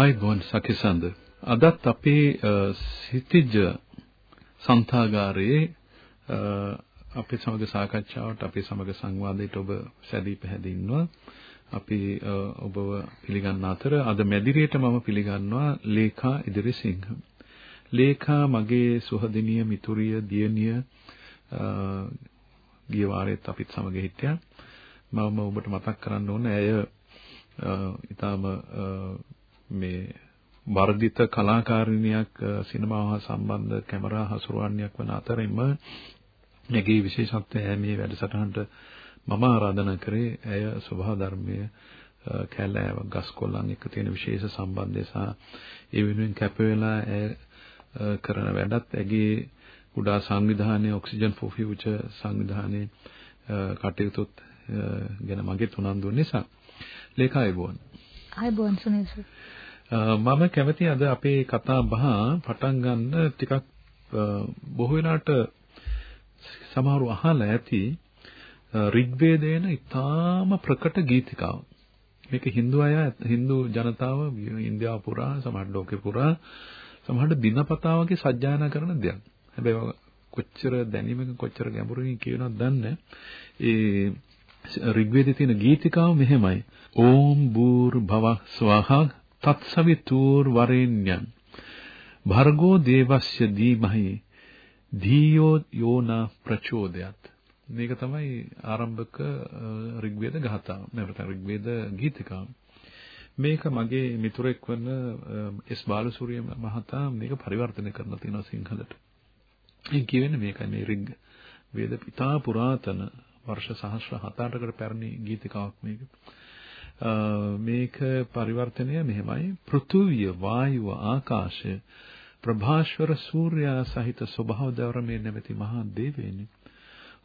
හයි බොන් සකිසන්ද අදත් අපේ සිතිජ සන්තාගාරයේ අපේ සමග සාකච්ඡාවට අපේ සමග සංවාදයට ඔබ සැදී පැහැදින්නවා. අපි ඔබව පිළිගන්න අතර අද මැදිරියට මම පිළිගන්නවා ලේඛා ඉදිරිසිංහ. ලේඛා මගේ සුහදිනිය මිතුරිය දියණිය ගිය වාරෙත් අපිත් සමග හිටියා. මම ඔබට මතක් කරන්න ඕන ඇය ඊටාම මේ වර්ධිත කලාකාරිනියක් සිනමාව හා සම්බන්ධ කැමරා හසුරුවන්නේක් වන අතරින්ම නැගේ විශේෂත්වය මේ වැඩසටහනට මම ආරාධනා කරේ ඇය ස්වභාව ධර්මයේ කැලෑව ගස්කොල්ලන් එක්ක තියෙන විශේෂ සම්බන්ධය සහ ඒ වෙනුවෙන් කැප වෙලා ඇය කරන වැඩත් ඇගේ කුඩා සංවිධානයේ ඔක්සිජන් ෆෝ ෆියුචර් සංවිධානයේ කටයුතුත් ගැන මගේ උනන්දු නිසා. ලේකා අයබෝන් අයබෝන් සුනිල් මම කැමති අද අපේ කතා බහ පටන් ගන්න ටිකක් බොහෝ වෙනාට සමහරව අහලා ඇති ඍග්වේදයේන ඊටාම ප්‍රකට ගීතිකාව. මේක Hindu අය Hindu ජනතාව ඉන්දියාව පුරා සමහර ලෝකේ පුරා සමහර දිනපතා වගේ සජ්ජායනා කරන දෙයක්. හැබැයි කොච්චර දැනීමකින් කොච්චර ගැඹුරින් කියනවද දන්නේ ඒ ඍග්වේදයේ තියෙන ගීතිකාව මෙහෙමයි. ඕම් බූර් භව ස්වහා තත්සවිතූර් වරේණ්‍යං භර්ගෝ දේවස්ය දීමහි ධීයෝ යෝනා ප්‍රචෝදයත් මේක තමයි ආරම්භක ඍග්වේද ගාථාව නැවත ඍග්වේද ගීතිකාව මේක මගේ මිතුරෙක් වන එස් බාලසූරිය මහතා මේක පරිවර්තනය කරලා තියෙනවා සිංහලට. ඒ කියවෙන්නේ මේකයි මේ ඍග් වේද පිතා පුරාතන වර්ෂ සහස්‍ර 7-8කට පැරණි ගීතිකාවක් මේක. මේක පරිවර්තනය මෙහෙමයි. පෘථුවිය වායුව ආකාශය ප්‍රභාස්වර සූර්යා සහිත ස්වභාව ධර්මයේ නැමැති මහා දේවේනි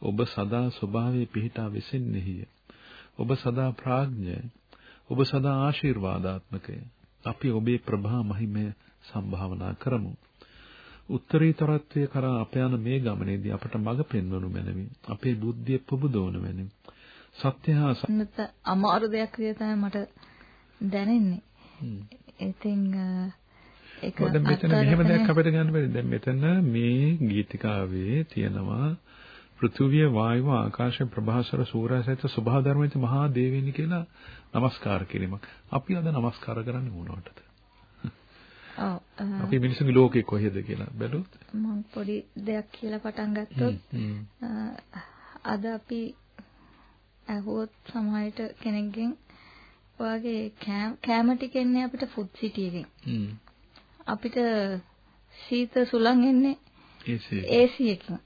ඔබ සදා ස්වභාවයේ පිහිටා වෙසෙන්නේය ඔබ සදා ප්‍රඥය ඔබ සදා ආශිර්වාදාත්මකය. අපි ඔබේ ප්‍රභා මහිමය සම්භාවනා කරමු. උත්තරීතරත්වයේ කරා අප යන මේ ගමනේදී අපට මඟ පෙන්වනු මැනවි. අපේ බුද්ධිය පුබුදවනු මැනවි. සත්‍ය හා සන්නත අමාරු දෙයක් විදිහට තමයි මට දැනෙන්නේ. ඉතින් ඒක දැන් මෙතන මෙහෙම දෙයක් අපිට ගන්න බැරි. දැන් මෙතන මේ ගීතිකාවේ තියෙනවා පෘථුවිය වායුව ආකාශ ප්‍රභාසර සූර්යසහිත සබහා ධර්මයේ මහා දේවීනි කියලා নমස්කාර කිරීමක්. අපි අද নমස්කාර කරන්න ඕනවටද? ඔව්. අපි මිනිස්සුගේ ලෝකේ කොහෙද කියලා බැලුවොත් මම පොඩි දෙයක් කියලා පටන් ගත්තොත් අද අපි අහුවොත් සමහරට කෙනෙක්ගෙන් ඔයාගේ කෑම ටික එන්නේ අපිට ෆුඩ් සිටි එකෙන්. අපිට සීත සුළං එන්නේ AC එකකින්.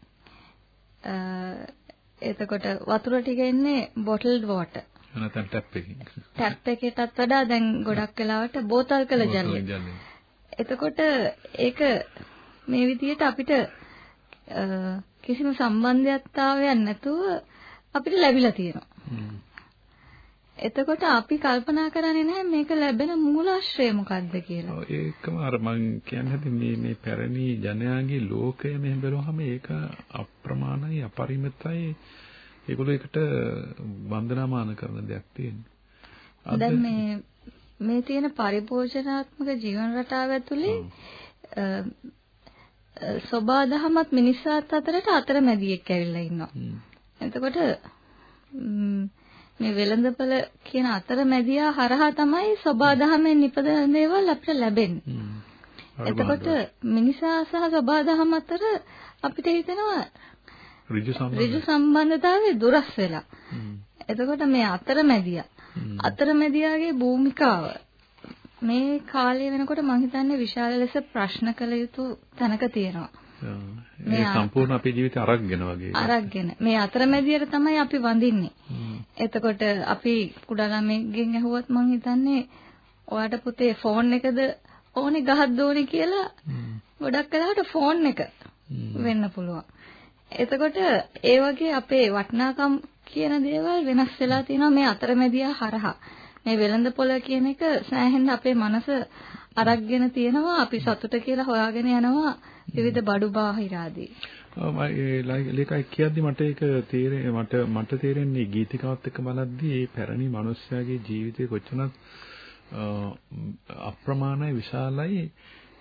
එතකොට වතුර ටික එන්නේ බොටල්ඩ් වෝටර්. නැත්නම් ටැප් එකකින්. ටැප් එකකටත් වඩා දැන් ගොඩක් වෙලාවට බෝතල් කළ ජලය. එතකොට ඒක මේ විදිහට අපිට කිසිම සම්බන්ධයක්තාවයක් නැතුව අපිට ලැබිලා තියෙනවා. එතකොට අපි කල්පනා කරන්නේ නැහැ මේක ලැබෙන මූලාශ්‍රය මොකක්ද කියලා. ඔව් ඒකම අර මං කියන්නේ හැටි මේ මේ පැරණි ජනයාගේ ලෝකය මෙහෙම බලුවහම ඒක අප්‍රමාණයි අපරිමිතයි. ඒගොල්ලෝ ඒකට වන්දනාමාන කරන දෙයක් තියෙනවා. දැන් මේ මේ තියෙන පරිපෝෂණාත්මක ජීවන රටාව ඇතුලේ සබාදහමත් මිනිස්සාත් අතරට අතරමැදියෙක් ඇවිල්ලා ඉන්නවා. එතකොට මේ වෙළඳපළ කියන අතරමැදියා හරහා තමයි සබාදහමෙන් නිපදවන දේවල් අපිට ලැබෙන්නේ. එතකොට මිනිසා සහ සබාදහම අතර අපිට හිතෙනවා ඍජු සම්බන්ධතාවයේ දුරස් වෙලා. එතකොට මේ අතරමැදියා අතරමැදියාගේ භූමිකාව මේ කාලය වෙනකොට මම හිතන්නේ විශාල ලෙස ප්‍රශ්න කළ යුතු තැනක තියෙනවා. මේ සම්පූර්ණ අපේ ජීවිතය අරක්ගෙන වගේ. අරක්ගෙන. මේ අතරමැදියට තමයි අපි වඳින්නේ. එතකොට අපි කුඩා ළමයිගෙන් ඇහුවත් මම හිතන්නේ ඔයාට පුතේ ෆෝන් එකද ඕනේ ගහද්ද ඕනේ කියලා ගොඩක් වෙලාවට ෆෝන් එක වෙන්න පුළුවන්. එතකොට ඒ වගේ අපේ වටිනාකම් කියන දේවල් වෙනස් වෙලා තියෙනවා මේ අතරමැදියා හරහා. මේ වෙළඳ පොළ කියන එක සෑහෙන්න අපේ මනස අරක්ගෙන තියෙනවා අපි සතුට කියලා හොයාගෙන යනවා විවිධ බඩු බාහිර ආදී. ඔව් මම ලේකයි කියද්දි මට ඒක තේරෙන්නේ මට මට තේරෙන්නේ ගීතිකාවත් එක්ක බලද්දි මේ පැරණි මිනිස්යාගේ ජීවිතේ කොච්චරක් අප්‍රමාණයි විශාලයි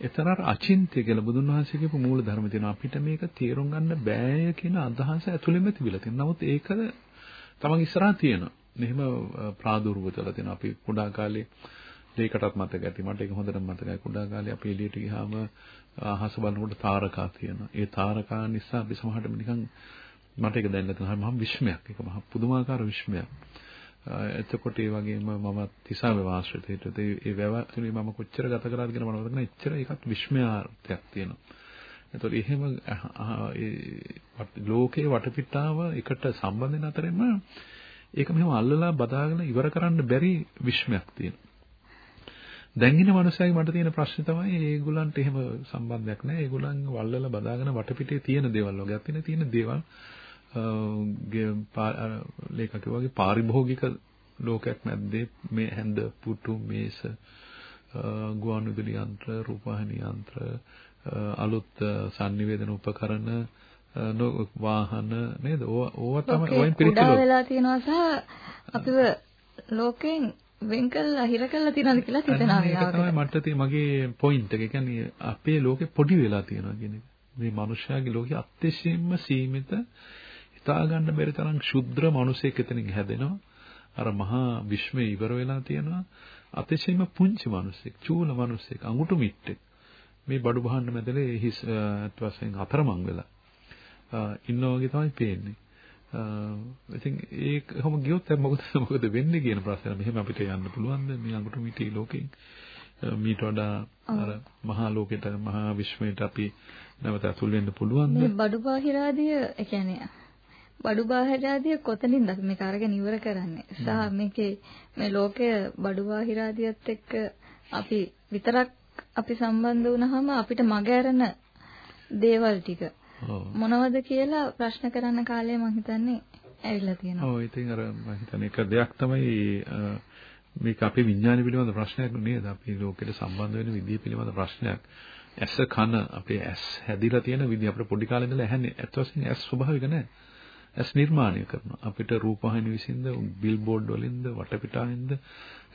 එතන අචින්ත්‍ය කියලා බුදුන් වහන්සේ කියපු මූල ධර්ම තියෙනවා අපිට මේක තේරුම් ගන්න බෑ කියන අදහස ඇතුළෙම තිබිලා තියෙනවා. නමුත් ඒක තමන් ඉස්සරහා තියෙනවා. මෙහෙම ප්‍රාදුර්ව වෙලා තියෙනවා. අපි කුඩා කාලේ ඒකටත් මතක ඇති. මට ඒක හොඳට මතකයි. කුඩා කාලේ අපි එළියට ගියාම අහස බලනකොට තාරකා තියෙනවා. ඒ තාරකා නිසා අපි සමහරට නිකන් මට ඒක දැනෙන්න තියෙනවා. මහා විශ්මයක්. ඒක මහා පුදුමාකාර විශ්මයක්. එතකොට ඒ වගේම මම තිසාවේ වාසයට හිටියද ඒ වැව තුනේ මම කොච්චර ගත කළාද කියන මම මතක නැහැ. එච්චර ඒකත් විශ්මයාර්ථයක් තියෙනවා. එතකොට එහෙම ලෝකේ වටපිටාව එකට සම්බන්ධ වෙන අතරෙම ඒක මෙහෙම අල්ලලා බදාගෙන ඉවර කරන්න බැරි විශ්මයක් තියෙනවා. දැන් ඉන්න මනුස්සයගේ මට තියෙන ප්‍රශ්නේ තමයි ඒගොල්ලන්ට එහෙම සම්බන්ධයක් නැහැ. ඒගොල්ලන් වල්ලලා බදාගෙන වටපිටේ තියෙන දේවල් වගේ. අතින තියෙන දේවල් ලේඛක වගේ පාරිභෝගික ලෝකයක් මැද්දේ මේ හැඳ පුටු මේස ගුවන් විදුලි යන්ත්‍ර රූපවාහිනී යන්ත්‍ර අලුත් sannivedana උපකරණ වාහන නේද? ඕවා තමයි වයින් පිළිතුරු. වෙලා තියෙනවා සහ අපිව ලෝකෙන් වෙන් කළා හිර කළා තියනවාද කියලා හිතනවා ඒක තමයි මට තියෙන මගේ පොයින්ට් එක. කියන්නේ අපේ ලෝකෙ පොඩි වෙලා තියෙනවා කියන එක. මේ මනුෂ්‍යයාගේ ලෝකෙ අත්‍යවශ්‍යම සීමිත හිතා ගන්න බැරි තරම් ක්ෂුද්‍ර මිනිසෙක් එතනින් හැදෙනවා. අර මහා විශ්වය ඉවර වෙලා තියෙනවා. අතිශයින්ම පුංචි මිනිසෙක්, චූල මිනිසෙක්, අඟුටු මිට්ටෙක්. මේ බඩු බහන්න මැදලේ හිස් අත් වශයෙන් අතරමං වෙලා ඉන්නා වගේ තමයි පේන්නේ. ඉතින් ඒක කොහොම ගියොත් මොකද මොකද වෙන්නේ කියන ප්‍රශ්න. මෙහෙම අපිට යන්න පුළුවන්ද මේ අඟුටු මිටි ලෝකෙන්. මීට වඩා අර මහා ලෝකෙට මහා විශ්වයට අපි නැවත අතුල් වෙන්න පුළුවන්ද මේ බඩු බාහිරාදිය ඒ කියන්නේ බඩු බාහිරාදිය කොතනින්ද අපි මේක අරගෙන ඉවර කරන්නේ? සහ මේකේ මේ ලෝකය බඩු බාහිරාදියත් එක්ක අපි විතරක් අපි සම්බන්ධ වුණාම අපිට මග ඇරෙන දේවල් ටික මොනවද කියලා ප්‍රශ්න කරන්න කාලය මම හිතන්නේ ඇවිල්ලා තියෙනවා. ඔව් ඉතින් අර මම හිතන්නේ එක දෙයක් තමයි මේක අපේ විඥාන පිළිබඳ ප්‍රශ්නයක් නේද? අපි ලෝකෙට සම්බන්ධ වෙන විදිය පිළිබඳ ප්‍රශ්නයක්. ඇස කන අපේ ඇස් හැදිලා තියෙන විදිය අපිට පොඩි කාලේ ඉඳලා ඇහැන්නේ. ඇත්ත වශයෙන්ම ඇස් ස්වභාවික නැහැ. ඇස් නිර්මාණය කරනවා. අපිට රූපවාහිනී විසින්ද බිල්බෝඩ් වලින්ද වටපිටාවෙන්ද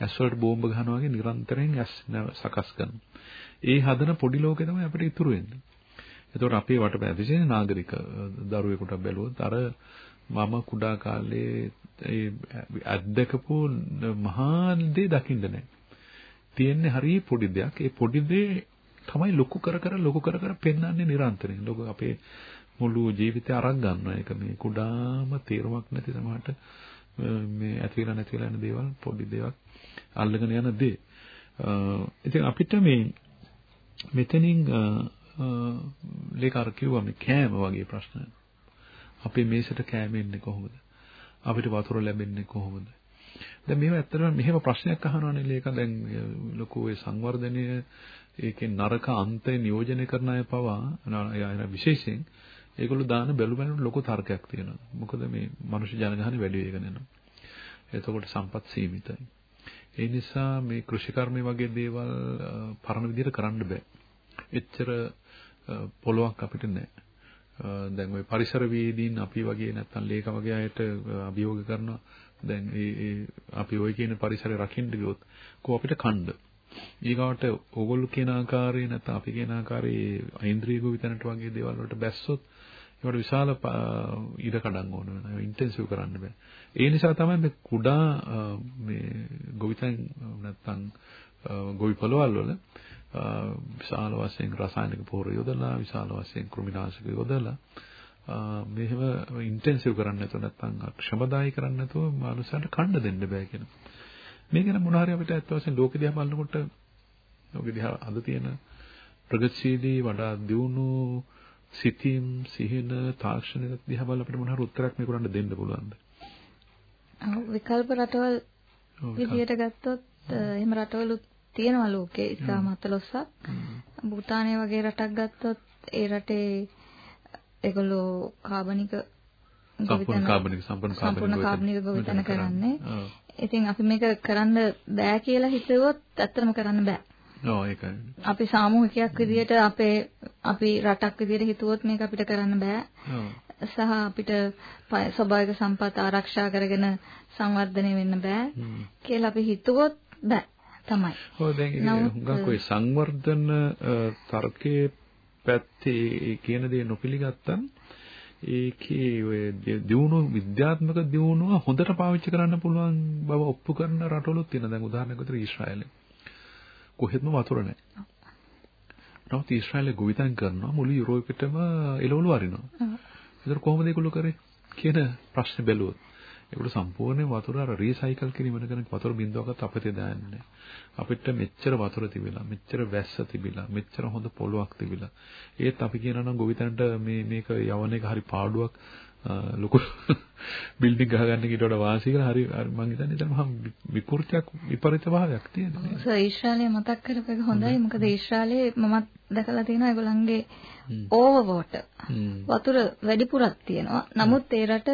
ඇස් වලට බෝම්බ ගහනවා වගේ නිරන්තරයෙන් ඇස් සකස් කරනවා. ඒ හදන පොඩි ලෝකේ තමයි අපිට ඉතුරු වෙන්නේ. එතකොට අපේ වටපිට නාගරික දරුවෙකුට බැලුවොත් අර මම කුඩා කාලේ ඒ අත්දකපු මහා දේ දකින්න නැහැ. තියෙන්නේ හරිය පොඩි දෙයක්. ඒ පොඩි දේ තමයි ලොකු කර කර ලොකු කර කර පෙන්වන්නේ නිරන්තරයෙන්. ලොකු අපේ මුළු ජීවිතය අරන් ගන්නවා. ඒක මේ කුඩාම තීරමක් නැති සමහරට මේ ඇති වෙලා නැති වෙලා යන දේවල් පොඩි දේවල් අල්ලගෙන යන දේ. ඉතින් අපිට මේ මෙතනින් ලේකාර කිව්වා මේ කෑම වගේ ප්‍රශ්න. අපේ මේසට කෑම එන්නේ කොහොමද? අපිට වතුර ලැබෙන්නේ කොහොමද? දැන් මේව ඇත්තටම මෙහෙම ප්‍රශ්නයක් අහනවානේ ලේක දැන් ලොකු ඒ සංවර්ධනය ඒකේ නරක අන්තය නියෝජනය කරන අය පවා විශේෂයෙන් ඒගොල්ලෝ දාන බැලු බැලුන ලොකු තර්කයක් තියෙනවා. මොකද මේ මනුෂ්‍ය ජනගහනය වැඩි වෙගෙන යනවා. එතකොට සම්පත් සීමිතයි. ඒ නිසා මේ කෘෂිකර්මයේ වගේ දේවල් පරණ විදිහට කරන්න බෑ. එච්චර පොලොවක් අපිට නැහැ. දැන් ওই පරිසරවේදීන් අපි වගේ නැත්තම් ලේක වගේ අයට අභියෝග කරනවා. දැන් ඒ අපි ওই කියන පරිසරය රකින්න ගියොත් කො අපිට කණ්ඩ. ඊගාවට ඕගොල්ලෝ කියන ආකාරයේ නැත්නම් අපි කියන ආකාරයේ ඓන්ද්‍රිය ගෝවිතනට වගේ දේවල් වලට බැස්සොත් ඒවට විශාල ඉර කඩන් ඕන වෙනවා. ඉන්ටෙන්සිව් කරන්න බෑ. ඒ නිසා තමයි මේ කුඩා මේ ගොවිතැන් නැත්නම් ගොවි පොළවල් වල විශාල වශයෙන් රසායනික පොහොර යොදලා විශාල වශයෙන් කෘමිනාශක යොදලා මෙහෙම ඉන්ටෙන්සිව් කරන්න නැතුව නැත්නම් ක්ෂමදායි කරන්න නැතුව මනුස්සයන්ට කන්න දෙන්න බෑ කියන. මේක නම් මොන හරි අපිට ඇත්ත වශයෙන් ලෝක දිහා බලනකොට ලෝක දිහා අද තියෙන ප්‍රගතිශීලී වඩා දියුණු සිතින් සිහින තාක්ෂණික දිහා බලලා අපිට මොන හරි උත්තරයක් මේකට දෙන්න පුළුවන්ද? විකල්ප රටවල් විදියට ගත්තොත් එහෙම රටවලුත් තියෙනවා ලෝකේ ඉස්ලාම 14ක්. භූතානය වගේ රටක් ගත්තොත් ඒ රටේ ඒගොල්ලෝ කාබනික සම්පූර්ණ කාබනික සම්පූර්ණ සම්පූර්ණ කාබනික ගොවිතැන කරන්නේ. ඉතින් අපි මේක කරන්න බෑ කියලා හිතුවොත් ඇත්තටම කරන්න බෑ. ඔව් ඒකයි. අපි සාමූහිකයක් විදිහට අපේ අපි රටක් විදිහට හිතුවොත් මේක අපිට කරන්න බෑ. සහ අපිට ස්වභාවික සම්පත් ආරක්ෂා කරගෙන සංවර්ධනය වෙන්න බෑ කියලා අපි හිතුවොත් බෑ තමයි. ඔව් දැන් හුඟක් ඔය සංවර්ධන තර්කයේ පැත්තේ කියන දේ නොපිළිගත්තම් ඒකේ ඔය දියුණු විද්‍යාත්මක දියුණුව හොඳට පාවිච්චි කරන්න පුළුවන් බව ඔප්පු කරන රටවලුත් තියෙනවා. දැන් උදාහරණයක් විදිහට ඊශ්‍රායලය. කොහෙත්ම වතුර නැහැ. නමුත් ඊශ්‍රායලය ගොවිතැන් කරනවා මුළු යුරෝපෙටම එළවලු අරිනවා. ඒතර කොහොමද ඒගොල්ලෝ කරේ කියන ප්‍රශ්නේ බැලුවොත් ඒගොල්ලෝ සම්පූර්ණයෙන් වතුර අර රීසයිකල් කිරීම කරන වතුර බින්දුවක්වත් අපිට දාන්නේ අපිට මෙච්චර වතුර තිබිලා මෙච්චර වැස්ස තිබිලා මෙච්චර හොඳ පොලොක් තිබිලා ඒත් අපි කියනවා නම් ගොවිතැනට මේ මේක යවන එක හරි පාඩුවක් ලොකු බිල්ඩින් ගහගන්න කීට වඩා වාසි කියලා හරි මම හිතන්නේ එතන මහා විකෘතියක් විපරිත භාවයක් තියෙනවා. සර් ඊශ්‍රායලයේ මතක් කරපේක හොඳයි. මොකද ඊශ්‍රායලයේ මමත් දැකලා තියෙනවා ඒගොල්ලන්ගේ ඕවර් වෝටර් වතුර වැඩිපුරක් තියෙනවා. නමුත් ඒ රට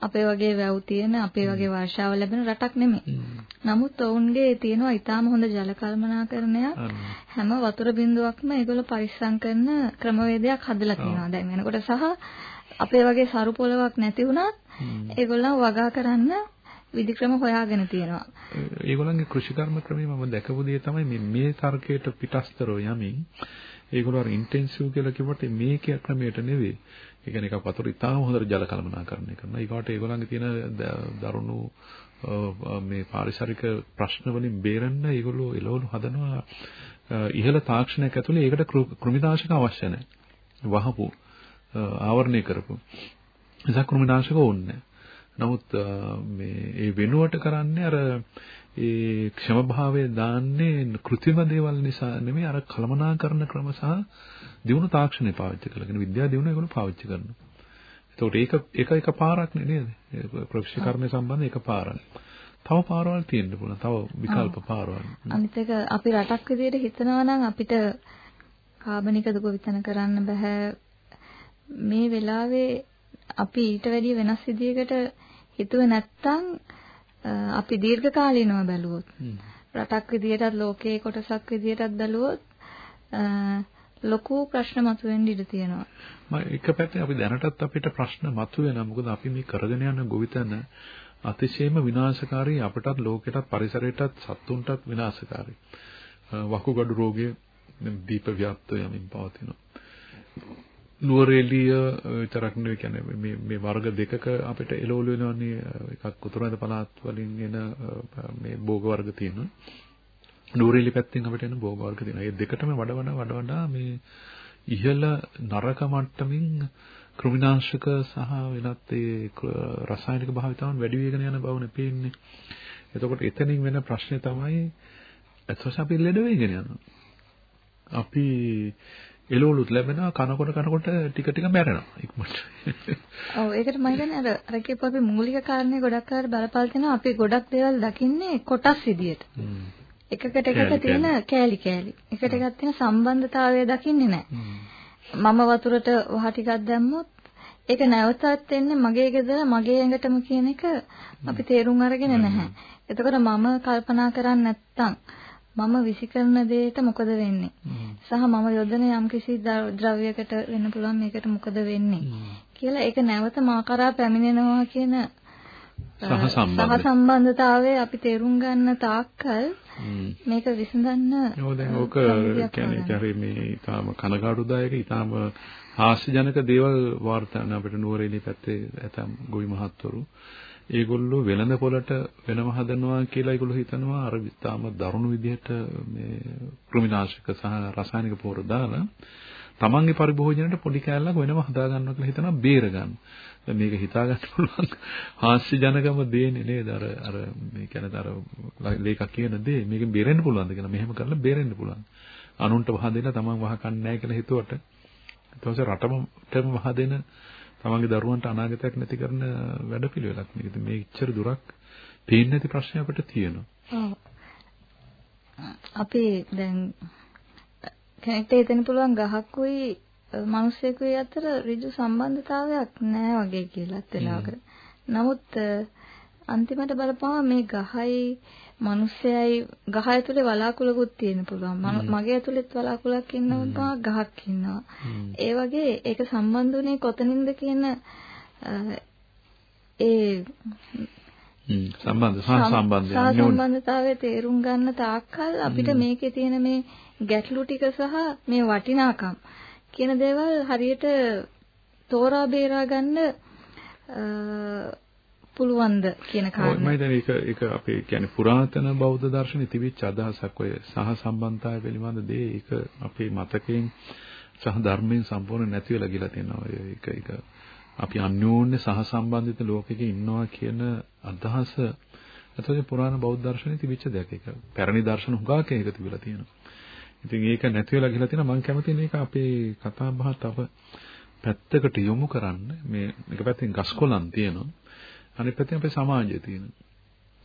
අපේ වගේ වැව් තියෙන අපේ වගේ වර්ෂාව ලැබෙන රටක් නෙමෙයි. නමුත් ඔවුන්ගේ තියෙනවා ඊටාම හොඳ ජල කල්පනාකරණයක් හැම වතුර බිඳුවක්ම ඒගොල්ලෝ පරිස්සම් කරන ක්‍රමවේදයක් හදලා තියෙනවා. දැන් වෙනකොට සහ අපේ වගේ සරු පොලවක් නැති වුණත් ඒගොල්ලන් වගා කරන්න විධික්‍රම හොයාගෙන තියෙනවා. ඒගොල්ලන්ගේ කෘෂිකර්ම ක්‍රමය මම දැකපු දේ තමයි මේ මේ තර්කයට පිටස්තරෝ යමින් ඒගොල්ලෝ අර ඉන්ටෙන්සිව් කියලා කිව්වට මේක ක්‍රමයට නෙවෙයි. ඒ කියන්නේ එකක් වතුර ඉතාම හොඳට ජල කළමනාකරණය කරනවා. ඊගොට ඒගොල්ලන්ගේ තියෙන දරුණු මේ පාරිසරික ප්‍රශ්න වලින් බේරෙන්න ඒගොල්ලෝ එළවලු හදනවා ඉහළ තාක්ෂණයක් ඇතුලේ ඒකට කෘමිනාශක අවශ්‍ය නැහැ. වහපු ආවරණය කරපු. නිසා කෘමිනාශක ඕනේ නමුත් මේ ඒ වෙනුවට කරන්නේ අර ඒ ක්ෂමභාවය දාන්නේ કૃත්‍රිම දේවල් නිසා නෙමෙයි අර කලමනාකරණ ක්‍රම සහ දිනු තාක්ෂණය පාවිච්චි කරගෙන විද්‍යාව දිනු ඒගොල්ලෝ පාවිච්චි කරනවා. ඒතකොට ඒක ඒක එක පාරක් නේද? ප්‍රොෆෙෂකර්ණය සම්බන්ධ එක පාරක්. තව පාරවල් තියෙන්න පුළුවන්. තව විකල්ප පාරවල්. අනිත් එක අපි රටක් විදියට හිතනවා නම් අපිට කාබනික දුක විතන කරන්න බෑ මේ වෙලාවේ අපි ඊට වැඩිය වෙනස් විදියකට හිතුවේ නැත්තම් අපි දීර්ඝ කාලීනව බැලුවොත් රටක් විදියටත් ලෝකයේ කොටසක් විදියටත් බැලුවොත් ලොකු ප්‍රශ්න මතුවෙන්න ඉඩ තියෙනවා. මම එක පැත්තේ අපි දැනටත් අපිට ප්‍රශ්න මතුවෙනවා. මොකද අපි මේ කරගෙන යන ගොවිතැන අතිශයම විනාශකාරී අපටත් ලෝකෙටත් පරිසරයටත් සත්තුන්ටත් විනාශකාරී. වකුගඩු රෝගය දීප ව්‍යාප්ත යමින් පවතිනවා. නුවරඑළිය විතරක් නෙවෙයි කියන්නේ මේ මේ වර්ග දෙකක අපිට එළවලු වෙනවනේ එකක් උතුරාද පළාත් වලින් එන මේ භෝග වර්ග තියෙනවා. නුවරඑළිය පැත්තෙන් අපිට එන භෝග වර්ග තියෙනවා. මේ දෙකටම වඩා වඩා වඩා වඩා මේ ඉහළ නරක මට්ටමින් කෘමිනාශක සහ වෙනත් ඒ රසායනික භාවිතාවන් වැඩි වෙගෙන යන බවනේ පේන්නේ. එතකොට එතනින් වෙන ප්‍රශ්නේ තමයි ඇත්තටම අපි ලෙඩ වෙගෙන යනවා. අපි එළවලුත් ලැබෙනවා කනකොට කනකොට ටික ටික මැරෙනවා ඉක්මනට. ඔව් ඒකට මම හිතන්නේ අර අර කියපු අපි මූලික කාරණේ ගොඩක් අය බලපාල තියෙනවා අපි ගොඩක් දේවල් දකින්නේ කොටස් විදියට. එකකට එකට තියෙන කෑලි කෑලි. එකට එකක් තියෙන සම්බන්ධතාවය දකින්නේ නැහැ. මම වතුරට වහ ටිකක් දැම්මොත් ඒක නැවතත් එන්නේ මගේ ගෙදර මගේ ඇඟටම කියන එක අපි තේරුම් අරගෙන නැහැ. එතකොට මම කල්පනා කරන්නේ නැත්තම් මම විසිකරන දෙයට මොකද වෙන්නේ? සහ මම යොදන යම්කිසි ද්‍රව්‍යයකට වෙන්න පුළුවන් මේකට මොකද වෙන්නේ? කියලා ඒක නැවත මා කරා පැමිණෙනවා කියන සහ සම්බන්ධතාවය අපි තේරුම් ගන්න තාක්කල් මේක විසඳන්න ඕ දැන් ඕක කියන්නේ මේ ඊටාම කනගාටුදායක ඊටාම හාස්‍යජනක දේවල් වාර්තාන අපිට නුවරඑළිය පැත්තේ ඇතම් ගොවි මහත්වරු ඒගොල්ලෝ වෙළඳ පොළට වෙනම හදනවා කියලා ඒගොල්ලෝ හිතනවා. අර තාම දරුණු විදිහට මේ කෘමිනාශක සහ රසායනික පොර දාලා තමන්ගේ පරිභෝජනයට පොඩි කෑල්ලක් වෙනම හදා ගන්නවා කියලා හිතනවා බේර ගන්න. දැන් මේක හිතා ගන්න පුළුවන්. හාස්‍ය ජනකම දෙන්නේ නේද? අර අර මේ කියන්නේ අර ලේකක් කියන දේ මේකෙන් බේරෙන්න පුළුවන්ද කියලා. මෙහෙම කරලා බේරෙන්න පුළුවන්. අනුන්ට වහ දෙන්න තමන් වහ කන්නේ නැහැ කියලා හිතුවට. ඊට පස්සේ රටමටම වහ දෙන තමන්ගේ දරුවන්ට අනාගතයක් නැති කරන වැඩපිළිවෙලක් මේක. ඉතින් මේ ඉච්චර දුරක් පේන්නේ නැති ප්‍රශ්නයක් අපිට තියෙනවා. අපි දැන් කෙනෙක්ට හිතෙන්න පුළුවන් ගහකුයි මිනිස්සෙකුයි අතර ඍජු සම්බන්ධතාවයක් නැහැ වගේ කියලාත් වෙලාවකට. නමුත් අන්තිමට බලපුවම මේ ගහයි මිනිස්සයයි ගහ ඇතුලේ වලාකුළකුත් තියෙන්න පුළුවන්. මගේ ඇතුලෙත් වලාකුළක් ඉන්නවා ගහක් ඉන්නවා. ඒ වගේ ඒක සම්බන්ධුනේ කොතනින්ද කියන ඒ සම්බන්ධ සම්බන්ධය සම්බන්ධතාවයේ තේරුම් ගන්න තාක්කල් අපිට මේකේ තියෙන මේ ගැටලු ටික සහ මේ වටිනාකම් කියන දේවල් හරියට තෝරා බේරා ගන්න පුළුවන්ද කියන කාරණා. මම හිතන්නේ ඒක ඒක අපේ කියන්නේ පුරාතන බෞද්ධ දර්ශනේ තිබිච්ච අදහසක් ඔය සහ සම්බන්ධතාවය පිළිබඳ දේ ඒක අපේ මතකයෙන් සහ ධර්මයෙන් සම්පූර්ණ නැති වෙලා ගිලා තියෙනවා. ඒක ඒක අපි අන්‍යෝන්‍ය සහසම්බන්ධිත ලෝකෙක ඉන්නවා කියන අදහස එතකොට පුරාණ බෞද්ධ දර්ශනේ තිබිච්ච දෙයක් ඒක. පැරණි දර්ශන හුඟක් ඒක තිබිලා තියෙනවා. ඉතින් ඒක නැති වෙලා ගිහලා තියෙනවා මම කැමති මේක අපේ කතා බහ තව පැත්තකට යොමු කරන්න මේ එක පැත්තෙන් ගස්කොලන් තියෙනවා අනිත් පැත්තෙන් අපේ සමාජය තියෙනවා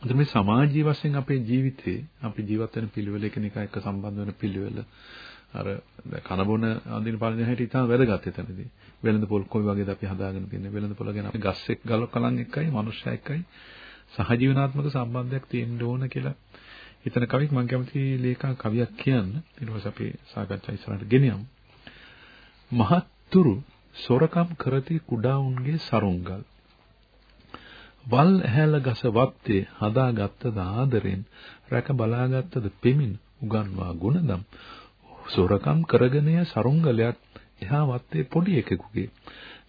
ඉතින් මේ සමාජීය වශයෙන් අපේ ජීවිතේ අපි ජීවත් වෙන පිළිවෙල එකිනෙකා එක්ක සම්බන්ධ වෙන පිළිවෙල අර කනබොන අඳින පාලනය හැටි ඉතාම වැදගත් එතනදී. වෙළඳ පොල් කොයි වගේද අපි හදාගෙන තියන්නේ වෙළඳ පොළ ගැන අපි ගස් එක්ක ගල කලන් එක්කයි මනුෂ්‍යය එක්කයි සහජීවනාත්මක සම්බන්ධයක් තියෙන්න ඕන කියලා හිතන කවියක් මම කැමති ලේඛා කවියක් කියන්න. ඊට පස්සේ අපි සාකච්ඡා ඉස්සරහට ගෙනියමු. මහත්තුරු සොරකම් කරති කුඩා උන්ගේ සරුංගල්. වල් ඇහැල ගස වත්තේ හදාගත්තද ආදරෙන් රැක බලාගත්තද පෙමින් උගන්වා ගුණදම්. සොරකම් කරගෙන ය සරුංගලයක් එහා වත්තේ පොඩි එකෙකුගේ.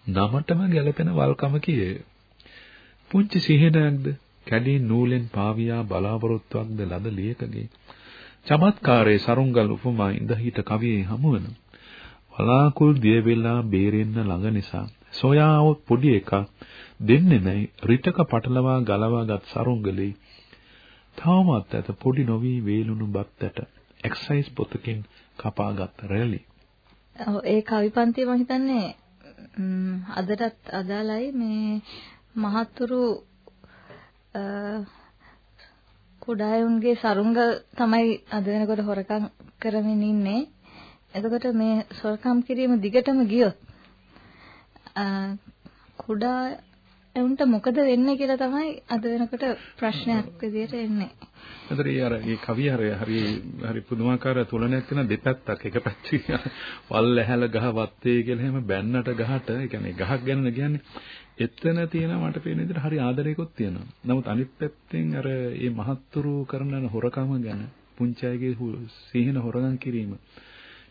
නමටම ගැලපෙන වල්කම කියේ. පුංචි සිහිනයක්ද? කැඩී නූලෙන් පාවියා බලාපොරොත්තුවක්ද ලද ලියකගේ. චමත්කාරයේ සරුංගල් උපමා ඉඳ හිට කවියේ හමුවන. වලාකුල් දියවෙලා බේරෙන්න ළඟ නිසා සොයාවොත් පොඩි එකක් දෙන්නේ නැයි රිටක පටලවා ගලවාගත් සරුංගලේ තාමත් ඇත පොඩි නොවි වේලුණු බත්තට එක්සයිස් පොතකින් කපාගත් රැලි. ඔව් ඒ කවි පන්තිය මම හිතන්නේ අදටත් අදාළයි මේ මහත්තුරු කුඩායුන්ගේ සරුංග තමයි අද වෙනකොට හොරකම් කරමින් ඉන්නේ. එතකොට මේ සොරකම් කිරීම දිගටම ගියොත් කුඩා එවුන්ට මොකද වෙන්නේ කියලා තමයි අද වෙනකොට ප්‍රශ්නයක් විදියට එන්නේ. ඒතර ඒ අර මේ කවිය හරි හරි හරි පුදුමාකාර තුලනයක් තියෙන දෙපැත්තක්. එක පැත්තක වල් ඇහැල ගහ වත්තේ කියලා එහෙම බැන්නට ගහට, ඒ කියන්නේ ගහක් ගැන කියන්නේ එතන තියෙන මට පේන විදිහට හරි ආදරයකුත් තියෙනවා. නමුත් අනිත් පැත්තෙන් අර මේ මහත්තුරු කරන හොරකම ගැන පුංචි අයගේ සිහින හොරගම් කිරීම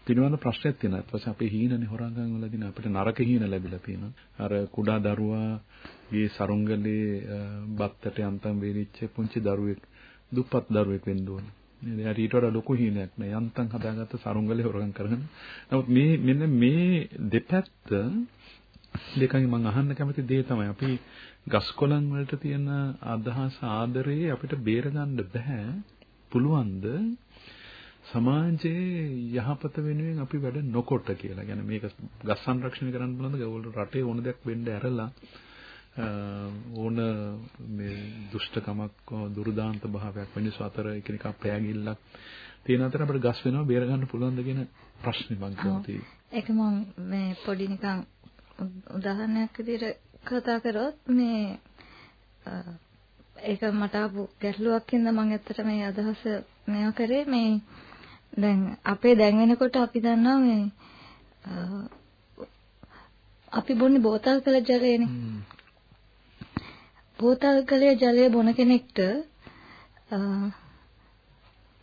පිළිබඳ ප්‍රශ්නයක් තියෙනවා. ඊට පස්සේ අපේ හීනනේ හොරගම් වලදී අපිට නරක හීන ලැබිලා තියෙනවා. අර කුඩා දරුවා ගේ සරුංගලේ බත්තට යන්තම් වේලිච්ච පුංචි දරුවෙක් දුප්පත් දරුවෙක් වෙන්න ඕනේ. නේද? යාට ඊට වඩා ලොකු හීනයක් නෑ. යන්තම් හදාගත්ත සරුංගලේ හොරගම් කරගෙන. නමුත් මේ මෙන්න මේ දෙපැත්ත දෙකකින් මම අහන්න කැමති දේ තමයි අපි ගස්කොලන් වලට තියෙන අදහස ආදරේ අපිට බේරගන්න බෑ. පුළුවන්ද? සමාජයේ යහපත වෙනුවෙන් අපි වැඩ නොකොට කියලා. يعني මේක ගස් සංරක්ෂණය කරන්න බලනද ඒගොල්ලෝ රටේ ඕන දෙයක් වෙන්න ඇරලා ඕන මේ දුෂ්ටකමක් දුර්දාන්ත භාවයක් මිනිස්සු අතර එකිනෙකා පෑගිල්ලක් තියෙන අතර අපිට ගස් වෙනවා බේර ගන්න පුළුවන්ද කියන ප්‍රශ්නේ මම කියනවා. ඒක මම මේ පොඩි නිකන් උදාහරණයක් විදිහට කතා කරොත් මේ ඒක මට ආපු ගැටලුවක් හින්දා මම ඇත්තට මේ අදහස මේවා කරේ මේ දැන් අපේ දැන් වෙනකොට අපි දන්නවා මේ අපි බොන්නේ බෝතල් කළ ජලයනේ. බෝතල් කළේ ජලය බොන කෙනෙක්ට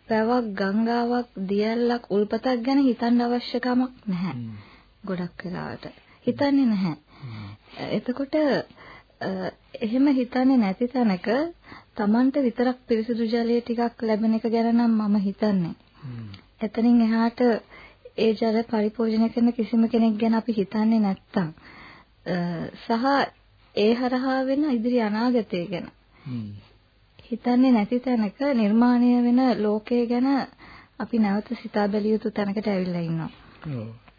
පැවක් ගංගාවක් දියැලක් උල්පතක් ගැන හිතන්න අවශ්‍ය කමක් නැහැ. ගොඩක් වෙලාවට හිතන්නේ නැහැ. එතකොට එහෙම හිතන්නේ නැති තැනක Tamanට විතරක් පිරිසිදු ජලය ටිකක් ලැබෙන එක ගැන නම් මම හිතන්නේ. එතනින් එහාට ඒ ජල පරිපෝෂණය කරන කිසිම කෙනෙක් ගැන අපි හිතන්නේ නැත්තම් සහ ඒ හරහා වෙන ඉදිරි අනාගතය ගැන. හිතන්නේ නැති තැනක නිර්මාණය වෙන ලෝකය ගැන අපි නැවත සිතා බැලිය යුතු තැනකට ඇවිල්ලා ඉන්නවා.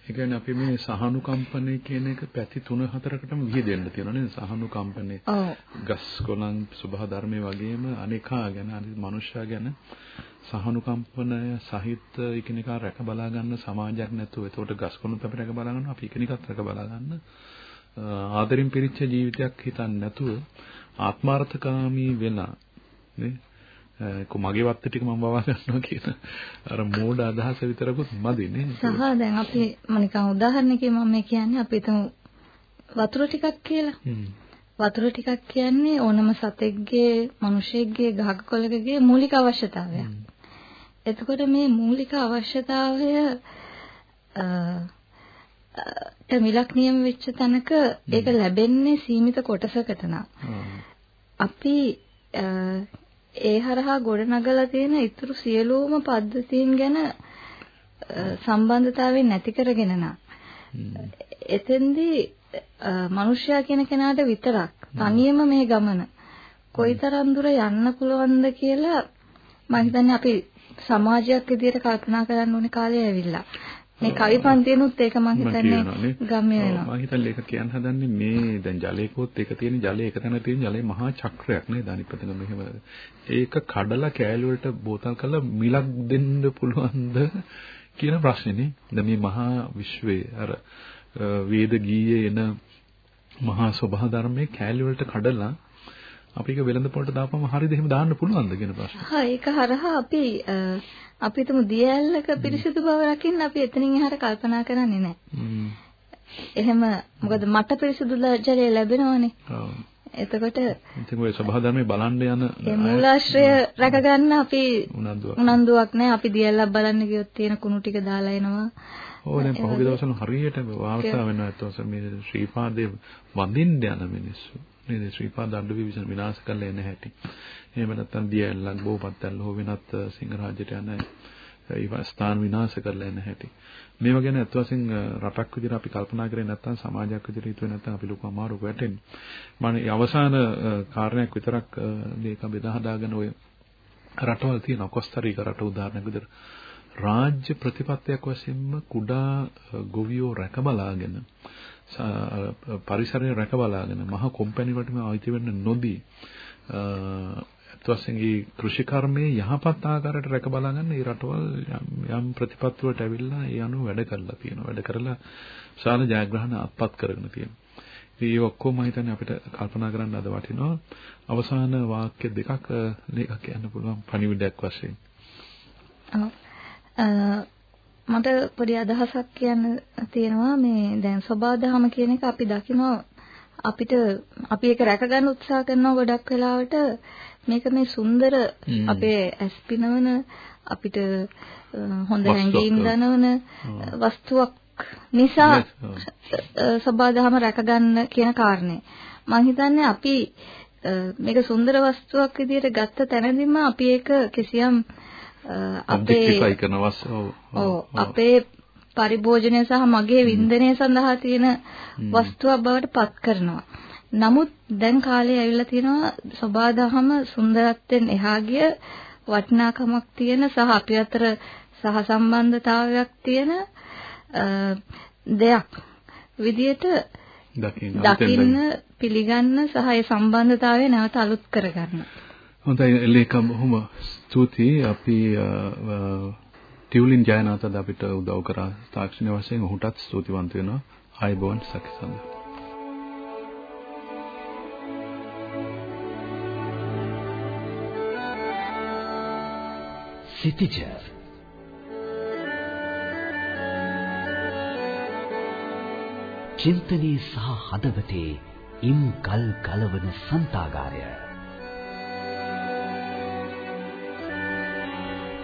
ඒ කියන්නේ අපි මේ සහනුකම්පනය කියන එක පැති 3 4කටම විහිදෙන්න තියෙනවා නේද? සහනුකම්පනය. ගස් කොළන් සුභා ධර්මයේ වගේම අනේකා ගැන අනිත් මනුෂ්‍යයා ගැන සහනුකම්පනය සහිත එකිනෙකා රැක බලා ගන්න සමාජයක් නැතුව එතකොට ගස් කොළන් අපි රැක බලා ගන්නවා අපි එකිනෙකත් රැක බලා ගන්න ආදරින් පිරිච්ච ජීවිතයක් හිතන්නේ නැතුව ආත්මార్థකාමී වෙලා නේ කො මගේ වත්ත ටික මම බවා ගන්නවා කියන අර මෝඩ අදහස විතරකුත් මදි නේ. සහ දැන් අපි මනිකන් උදාහරණයකින් මම මේ කියන්නේ අපි හිතමු වතුර ටිකක් කියලා. වතුර ටිකක් කියන්නේ ඕනම සතෙක්ගේ, මිනිසෙක්ගේ, ගහක කොළකගේ මූලික අවශ්‍යතාවයක්. එතකොට මේ මූලික අවශ්‍යතාවය අ මිලක් නියම වෙච්ච තැනක ඒක ලැබෙන්නේ සීමිත කොටසකට නම්. අපි ඒ හරහා ගොඩනගලා තියෙන ඊතුරු සියලුම පද්ධතීන් ගැන සම්බන්ධතාවයෙන් නැති කරගෙන නම්. එතෙන්දී මිනිස්සයා කියන කෙනාට විතරක් තනියම මේ ගමන. කොයිතරම් දුර යන්න පුළුවන්ද කියලා මම හිතන්නේ අපි සමාජයක් විදියට කල්පනා කරන්න ඕනේ කාලය ඇවිල්ලා. මේ කවි පන්තියනොත් ඒක මම හිතන්නේ ගම්‍ය වෙනවා. මම හිතන්නේ ඒක කියන්න හදන්නේ මේ දැන් ජලයකොත් එක තියෙන ජලය එක තැන තියෙන ජලය මහා චක්‍රයක් නේද අනිපතන මෙහෙම. ඒක කඩලා කෑලි වලට බෝතල් කරලා මිලක් දෙන්න පුළුවන්ද කියන ප්‍රශ්නේ නේ. මේ මහා විශ්වයේ අර වේද ගීයේ එන මහා ස්වභාව ධර්මයේ කෑලි වලට කඩලා අපි ඒක වෙළඳ පොළට දාපම හරියද එහෙම දාන්න පුළුවන්ද කියන ප්‍රශ්නේ. හා ඒක හරහා අපි අපි හිතමු දියැලක පිරිසිදු බව රකින්න අපි එතනින් එහාට කල්පනා කරන්නේ නැහැ. එහෙම මොකද මට පිරිසිදු ජලය ලැබෙනවනේ. ඔව්. එතකොට ඉතින් ඔය සබහා ධර්මයේ බලන්න යන ඒ මූලාශ්‍රය රැකගන්න අපි උනන්දුවක් නැහැ. අපි දියැලක් බලන්න ගියොත් තියෙන කුණු ටික දාලා එනවා. ඕ දැන් පහුගිය දවස්වල හරියට වාර්තා වෙනවා ඒතොස මේ ශ්‍රීපාදේ වඳින්න යන මිනිස්සු. නේද ශ්‍රීපාද අඩුවි විසන විනාශ කරලා එන හැටි. එහෙම නැත්නම් දියැලක් බෝපත්තැල්ල හෝ වෙනත් සිංහරාජයට යන ඒ ස්ථාන විනාශ කරලා එන හැටි. මේව ගැන අත් වශයෙන් රටක් විදිහට අපි කල්පනා කරේ නැත්නම් සමාජයක් විදිහට හිතුවේ නැත්නම් අපි ලොකු අමාරුවක් වැටෙන්නේ. මම අවසාන කාරණයක් විතරක් මේක බෙදා හදාගෙන ඔය රටවල් තියෙන කොස්ටාරිකා රට උදාහරණයක් විදිහට රාජ්‍ය ප්‍රතිපත්තියක් වශයෙන්ම කුඩා ගොවියෝ රැකබලාගෙන පරිසරය රැකබලාගෙන මහ කොම්පැනි වලටම අයිති වෙන්න නොදී අත්වශයෙන් මේ කෘෂි කර්මයේ යහපත් ආකාරයට රැක බලා ගන්න මේ රටවල් යම් ප්‍රතිපත්ති වලට ඇවිල්ලා ඒ අනුව වැඩ කරලා තියෙනවා. වැඩ කරලා විශාල ජයග්‍රහණ අත්පත් කරගෙන තියෙනවා. ඉතින් ඒ ඔක්කොම මම හිතන්නේ අපිට කල්පනා කරන්න අද වටිනවා. අවසාන වාක්‍ය දෙකක් ලේඛක කියන්න පුළුවන් පණිවිඩයක් වශයෙන්. මට පොඩි අදහසක් කියන්න තියෙනවා. මේ දැන් සබාදහම කියන එක අපි දකිනවා. අපිට අපි ඒක රැකගන්න උත්සාහ කරනවා ගොඩක් වෙලාවට. මේක මේ සුන්දර අපේ ඇස් පිනවන අපිට හොඳ හැඟීම් දනවන වස්තුවක් නිසා සබාදහම රැකගන්න කියන කාරණේ. මම හිතන්නේ අපි මේක සුන්දර වස්තුවක් විදිහට ගත්ත තැනදීම අපි ඒක කිසියම් අපේ අපේ පරිභෝජනය සහ මගේ වින්දනය සඳහා තියෙන වස්තුවක් බවට පත් කරනවා. නමුත් දැන් කාලේ ඇවිල්ලා තියෙනවා සබාදහම සුන්දරත්වයෙන් එහා ගිය වටිනාකමක් තියෙන සහ අපි අතර සහ සම්බන්ධතාවයක් තියෙන දෙයක් විදියට දකින්න පිළිගන්න සහ ඒ සම්බන්ධතාවය නැවත අලුත් කරගන්න. හොඳයි ලේකම් බොහොම ස්තුතියි. අපි ටියුලින් ජයනාතද අපිට උදව් කරා. තාක්ෂණික වශයෙන් ඔහුටත් ස්තුතිවන්ත වෙනවා. ආයුබෝවන් සකිසඳ සිටිජ චින්තනයේ සහ හදවතේ ඉම් කල් කලවන සන්තාගාරය.